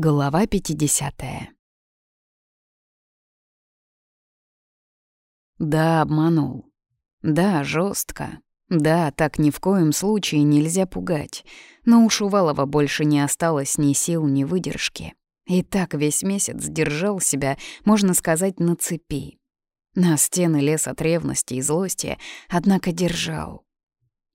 Глава 50 Да, обманул. Да, жестко. Да, так ни в коем случае нельзя пугать. Но у Шувалова больше не осталось ни сил, ни выдержки. И так весь месяц держал себя, можно сказать, на цепи. На стены лес от ревности и злости, однако держал.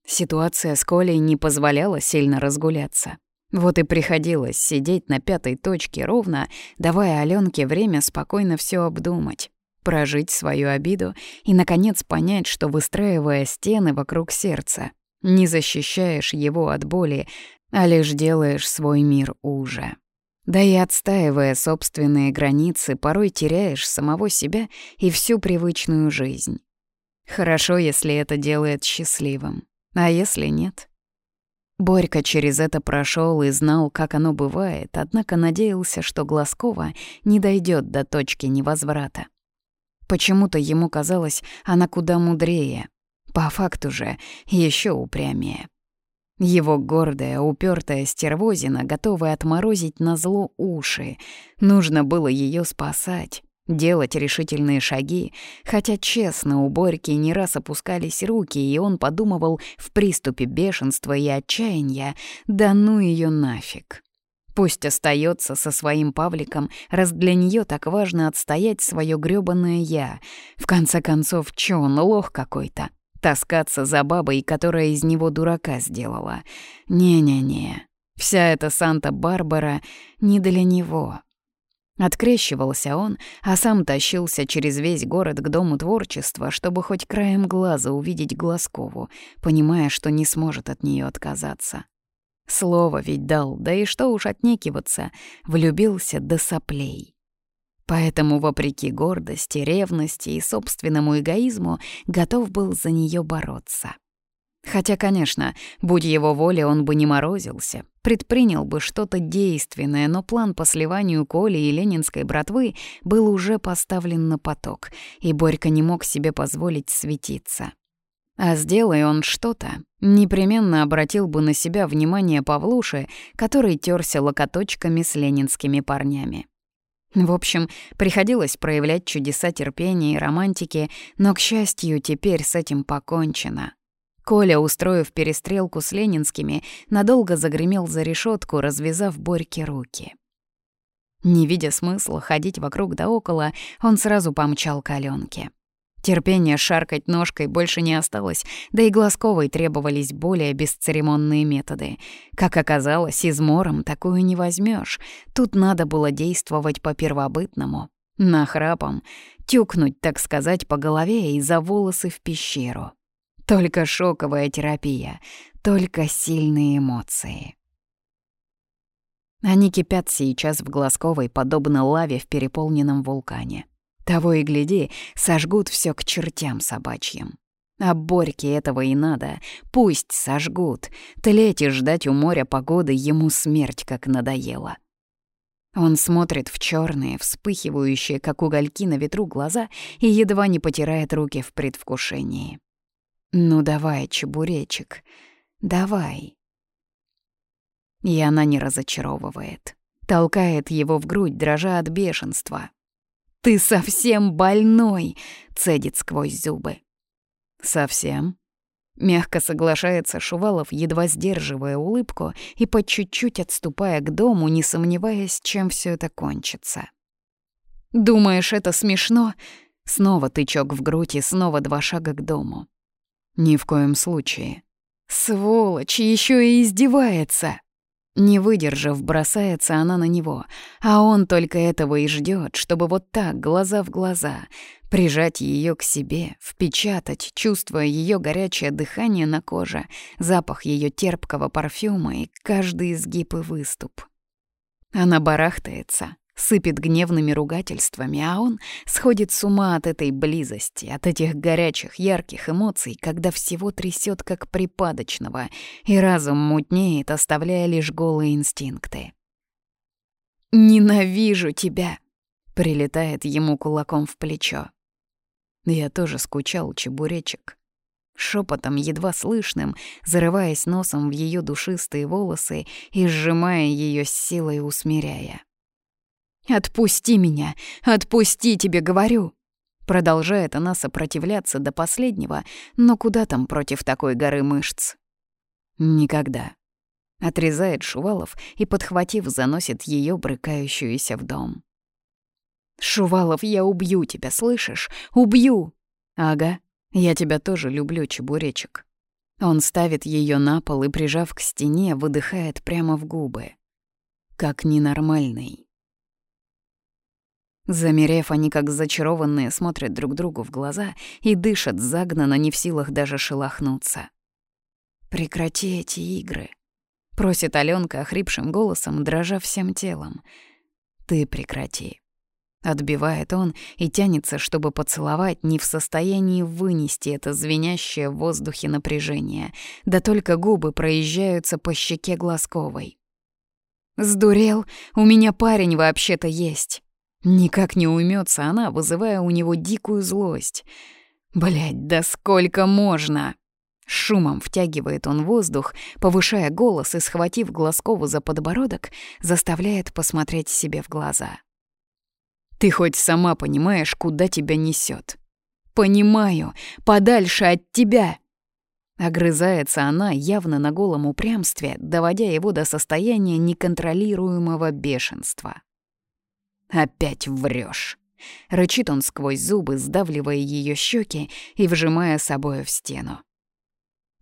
Ситуация с Колей не позволяла сильно разгуляться. Вот и приходилось сидеть на пятой точке ровно, давая Алёнке время спокойно все обдумать, прожить свою обиду и, наконец, понять, что, выстраивая стены вокруг сердца, не защищаешь его от боли, а лишь делаешь свой мир уже. Да и отстаивая собственные границы, порой теряешь самого себя и всю привычную жизнь. Хорошо, если это делает счастливым, а если нет — Борька через это прошел и знал, как оно бывает, однако надеялся, что Глазкова не дойдет до точки невозврата. Почему-то ему казалось, она куда мудрее, по факту же еще упрямее. Его гордая, упертая стервозина, готовая отморозить на зло уши. Нужно было ее спасать делать решительные шаги, хотя, честно, у Борьки не раз опускались руки, и он подумывал в приступе бешенства и отчаяния, да ну ее нафиг. Пусть остается со своим Павликом, раз для нее так важно отстоять свое грёбаное «я». В конце концов, чё он, лох какой-то? Таскаться за бабой, которая из него дурака сделала. Не-не-не, вся эта Санта-Барбара не для него. Открещивался он, а сам тащился через весь город к Дому творчества, чтобы хоть краем глаза увидеть Глазкову, понимая, что не сможет от нее отказаться. Слово ведь дал, да и что уж отнекиваться, влюбился до соплей. Поэтому, вопреки гордости, ревности и собственному эгоизму, готов был за нее бороться. Хотя, конечно, будь его воля, он бы не морозился, предпринял бы что-то действенное, но план по сливанию Коли и ленинской братвы был уже поставлен на поток, и Борька не мог себе позволить светиться. А сделай он что-то, непременно обратил бы на себя внимание Павлуши, который терся локоточками с ленинскими парнями. В общем, приходилось проявлять чудеса терпения и романтики, но, к счастью, теперь с этим покончено. Коля, устроив перестрелку с ленинскими, надолго загремел за решетку, развязав Борьке руки. Не видя смысла ходить вокруг да около, он сразу помчал к Алёнке. Терпения шаркать ножкой больше не осталось, да и Глазковой требовались более бесцеремонные методы. Как оказалось, измором такую не возьмешь. Тут надо было действовать по-первобытному. Нахрапом, тюкнуть, так сказать, по голове и за волосы в пещеру. Только шоковая терапия, только сильные эмоции. Они кипят сейчас в Глазковой, подобно лаве в переполненном вулкане. Того и гляди, сожгут все к чертям собачьим. А Борьке этого и надо. Пусть сожгут. Тлеть и ждать у моря погоды ему смерть как надоело. Он смотрит в черные, вспыхивающие, как угольки на ветру, глаза и едва не потирает руки в предвкушении. «Ну давай, чебуречек, давай». И она не разочаровывает. Толкает его в грудь, дрожа от бешенства. «Ты совсем больной!» — цедит сквозь зубы. «Совсем?» Мягко соглашается Шувалов, едва сдерживая улыбку и по чуть-чуть отступая к дому, не сомневаясь, чем все это кончится. «Думаешь, это смешно?» Снова тычок в грудь и снова два шага к дому. Ни в коем случае. Сволочь, еще и издевается. Не выдержав, бросается она на него, а он только этого и ждет, чтобы вот так, глаза в глаза, прижать ее к себе, впечатать, чувствуя ее горячее дыхание на коже, запах ее терпкого парфюма и каждый изгиб и выступ. Она барахтается, сыпет гневными ругательствами, а он сходит с ума от этой близости, от этих горячих, ярких эмоций, когда всего трясет как припадочного, и разум мутнеет, оставляя лишь голые инстинкты. «Ненавижу тебя!» — прилетает ему кулаком в плечо. Я тоже скучал, чебуречек. Шепотом, едва слышным, зарываясь носом в ее душистые волосы и сжимая ее с силой усмиряя. Отпусти меня! Отпусти, тебе говорю!» Продолжает она сопротивляться до последнего, но куда там против такой горы мышц? «Никогда», — отрезает Шувалов и, подхватив, заносит ее брыкающуюся в дом. «Шувалов, я убью тебя, слышишь? Убью!» «Ага, я тебя тоже люблю, чебуречек». Он ставит ее на пол и, прижав к стене, выдыхает прямо в губы. Как ненормальный. Замерев, они как зачарованные смотрят друг другу в глаза и дышат загнанно, не в силах даже шелохнуться. «Прекрати эти игры», — просит Алёнка охрипшим голосом, дрожа всем телом. «Ты прекрати». Отбивает он и тянется, чтобы поцеловать, не в состоянии вынести это звенящее в воздухе напряжение, да только губы проезжаются по щеке Глазковой. «Сдурел? У меня парень вообще-то есть». Никак не уймется она, вызывая у него дикую злость. Блядь, да сколько можно? Шумом втягивает он воздух, повышая голос и, схватив Глазкову за подбородок, заставляет посмотреть себе в глаза. «Ты хоть сама понимаешь, куда тебя несет? «Понимаю, подальше от тебя!» Огрызается она явно на голом упрямстве, доводя его до состояния неконтролируемого бешенства. «Опять врешь. Рычит он сквозь зубы, сдавливая ее щеки и вжимая собой в стену.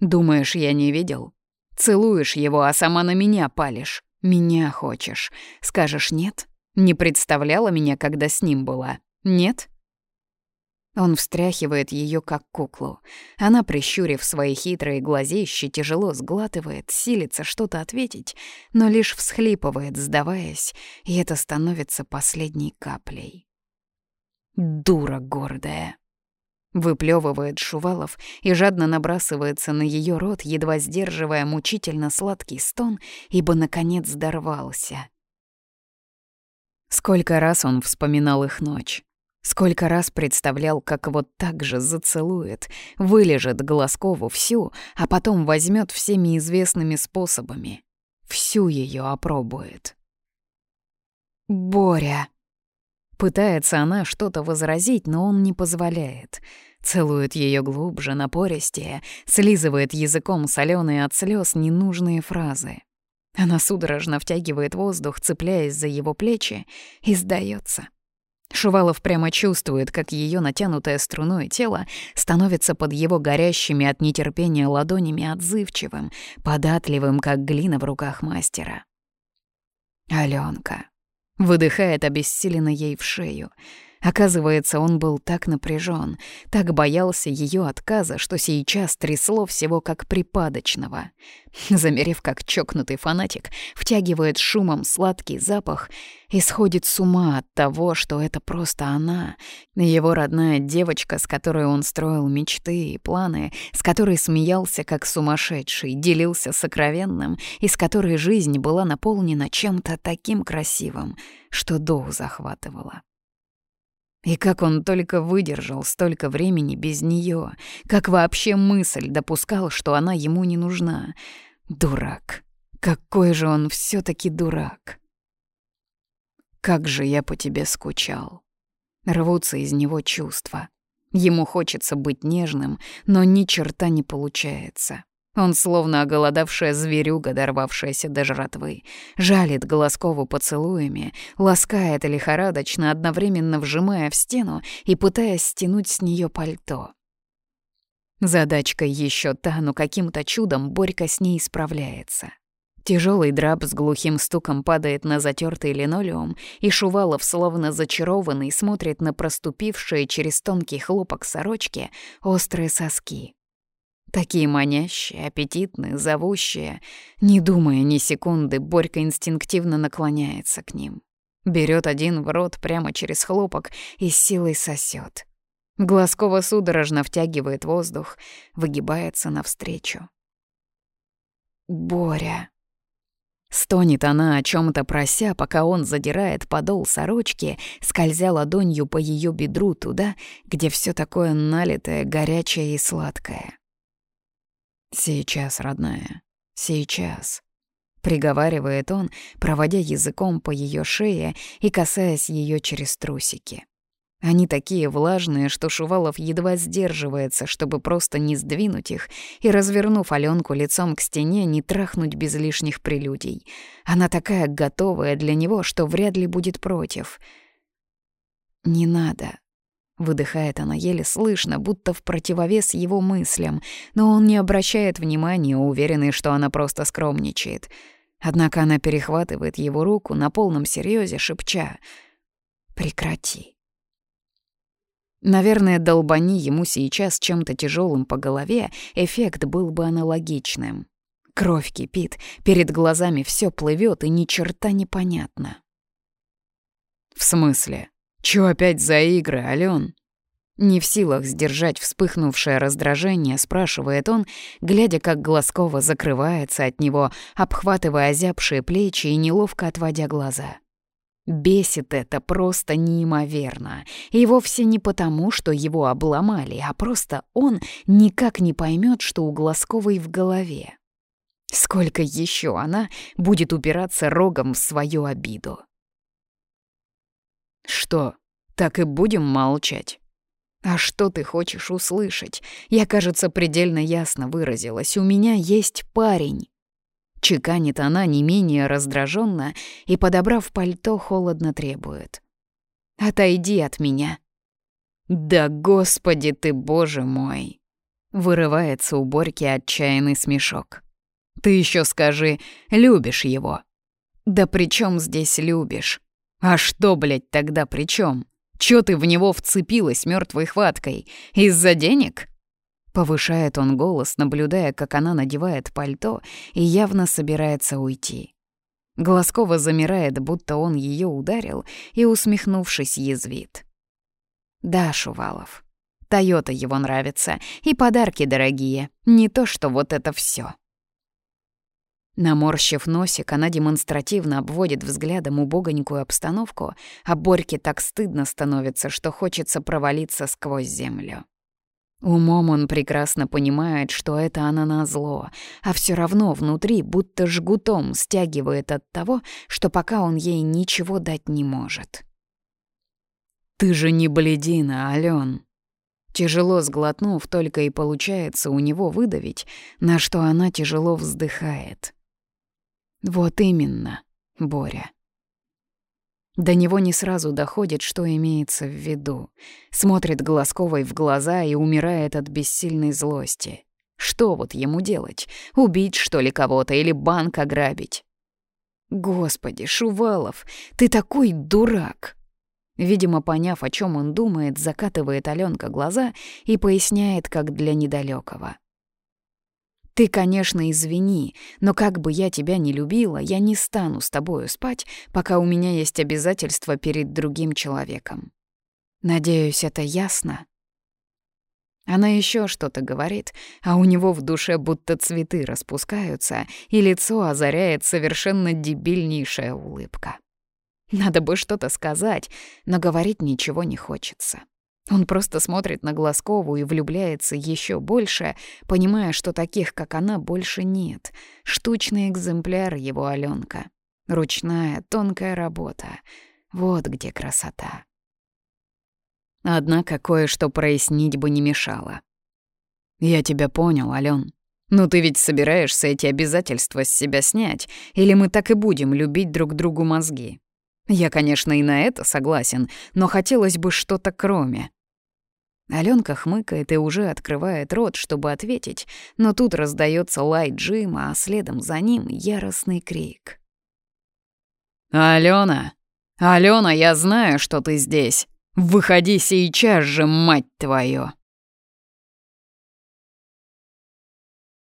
«Думаешь, я не видел? Целуешь его, а сама на меня палишь. Меня хочешь. Скажешь «нет»? Не представляла меня, когда с ним была. Нет?» Он встряхивает ее как куклу. Она, прищурив свои хитрые глазищи, тяжело сглатывает, силится что-то ответить, но лишь всхлипывает, сдаваясь, и это становится последней каплей. «Дура гордая!» Выплевывает Шувалов и жадно набрасывается на ее рот, едва сдерживая мучительно сладкий стон, ибо, наконец, дорвался. Сколько раз он вспоминал их ночь. Сколько раз представлял, как вот так же зацелует, вылежит Глазкову всю, а потом возьмет всеми известными способами. Всю ее опробует. «Боря!» Пытается она что-то возразить, но он не позволяет. Целует ее глубже, напористее, слизывает языком соленые от слез ненужные фразы. Она судорожно втягивает воздух, цепляясь за его плечи, и сдается. Шувалов прямо чувствует, как ее натянутое струной тело становится под его горящими от нетерпения ладонями отзывчивым, податливым, как глина в руках мастера. Алёнка выдыхает обессиленно ей в шею — Оказывается, он был так напряжен, так боялся ее отказа, что сейчас трясло всего как припадочного. Замерев как чокнутый фанатик, втягивает шумом сладкий запах и сходит с ума от того, что это просто она, его родная девочка, с которой он строил мечты и планы, с которой смеялся как сумасшедший, делился сокровенным и с которой жизнь была наполнена чем-то таким красивым, что дух захватывало. И как он только выдержал столько времени без нее, как вообще мысль допускал, что она ему не нужна. Дурак. Какой же он все таки дурак. Как же я по тебе скучал. Рвутся из него чувства. Ему хочется быть нежным, но ни черта не получается. Он словно оголодавшая зверюга, дорвавшаяся до жратвы, жалит Голоскову поцелуями, ласкает лихорадочно, одновременно вжимая в стену и пытаясь стянуть с нее пальто. Задачка еще та, но каким-то чудом Борька с ней справляется. Тяжелый драп с глухим стуком падает на затертый линолеум, и Шувалов, словно зачарованный, смотрит на проступившие через тонкий хлопок сорочки острые соски. Такие манящие, аппетитные, зовущие. Не думая ни секунды, Борька инстинктивно наклоняется к ним. Берет один в рот прямо через хлопок и силой сосет. Глазкова судорожно втягивает воздух, выгибается навстречу. «Боря!» Стонет она о чем то прося, пока он задирает подол сорочки, скользя ладонью по ее бедру туда, где все такое налитое, горячее и сладкое. «Сейчас, родная, сейчас», приговаривает он, проводя языком по ее шее и касаясь ее через трусики. Они такие влажные, что Шувалов едва сдерживается, чтобы просто не сдвинуть их и, развернув Аленку лицом к стене, не трахнуть без лишних прелюдий. Она такая готовая для него, что вряд ли будет против. «Не надо», — выдыхает она еле слышно, будто в противовес его мыслям, но он не обращает внимания, уверенный, что она просто скромничает. Однако она перехватывает его руку на полном серьезе, шепча «Прекрати». Наверное, долбани ему сейчас чем-то тяжелым по голове, эффект был бы аналогичным. Кровь кипит, перед глазами все плывет и ни черта непонятно. «В смысле? Чё опять за игры, Алён?» Не в силах сдержать вспыхнувшее раздражение, спрашивает он, глядя, как Глазкова закрывается от него, обхватывая озябшие плечи и неловко отводя глаза. Бесит это просто неимоверно. И вовсе не потому, что его обломали, а просто он никак не поймет, что у Глазковой в голове. Сколько еще она будет упираться рогом в свою обиду? Что, так и будем молчать? А что ты хочешь услышать? Я, кажется, предельно ясно выразилась. У меня есть парень. Чеканит она не менее раздраженно и, подобрав пальто, холодно требует. «Отойди от меня». «Да господи ты, боже мой!» Вырывается у Борьки отчаянный смешок. «Ты еще скажи, любишь его?» «Да при чем здесь любишь? А что, блядь, тогда при чем? Чё ты в него вцепилась мертвой хваткой? Из-за денег?» Повышает он голос, наблюдая, как она надевает пальто и явно собирается уйти. Глазкова замирает, будто он ее ударил, и, усмехнувшись, язвит. «Да, Шувалов, Тойота его нравится, и подарки дорогие, не то что вот это все. Наморщив носик, она демонстративно обводит взглядом убогонькую обстановку, а Борьке так стыдно становится, что хочется провалиться сквозь землю. Умом он прекрасно понимает, что это она назло, а все равно внутри будто жгутом стягивает от того, что пока он ей ничего дать не может. «Ты же не бледина, Ален!» Тяжело сглотнув, только и получается у него выдавить, на что она тяжело вздыхает. «Вот именно, Боря». До него не сразу доходит, что имеется в виду. Смотрит Глазковой в глаза и умирает от бессильной злости. Что вот ему делать? Убить, что ли, кого-то или банк ограбить? Господи, Шувалов, ты такой дурак! Видимо, поняв, о чем он думает, закатывает Аленка глаза и поясняет, как для недалекого. Ты, конечно, извини, но как бы я тебя не любила, я не стану с тобою спать, пока у меня есть обязательства перед другим человеком. Надеюсь, это ясно. Она еще что-то говорит, а у него в душе будто цветы распускаются, и лицо озаряет совершенно дебильнейшая улыбка. Надо бы что-то сказать, но говорить ничего не хочется. Он просто смотрит на Глазкову и влюбляется еще больше, понимая, что таких, как она, больше нет. Штучный экземпляр его Аленка. Ручная, тонкая работа. Вот где красота. Однако кое-что прояснить бы не мешало. «Я тебя понял, Ален. Но ты ведь собираешься эти обязательства с себя снять, или мы так и будем любить друг другу мозги?» Я, конечно, и на это согласен, но хотелось бы что-то кроме. Аленка хмыкает и уже открывает рот, чтобы ответить, но тут раздается лай Джима, а следом за ним яростный крик. «Алена! Алена, я знаю, что ты здесь! Выходи сейчас же, мать твою!»